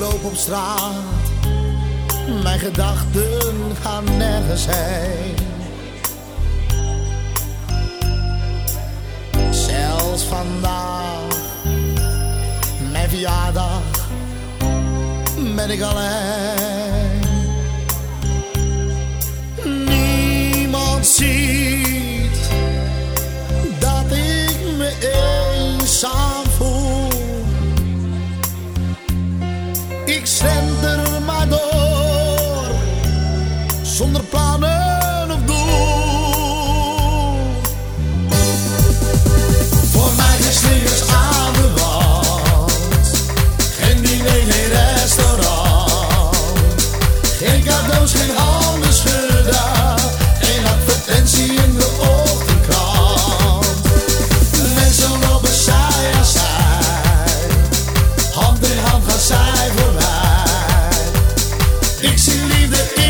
op straat. Mijn gedachten gaan nergens heen. Zelfs vandaag, mijn verjaardag, ben ik alleen. Niemand ziet dat ik me eenzaam onze plannen. Voor mij is slingers aan de wand. Geen diner, geen restaurant. Geen cadeaus, geen handen schudden. Geen advertentie in de ochtendkrant. Mensen lopen zij aan zij. Hand in hand gaan zij voorbij. Ik zie liefde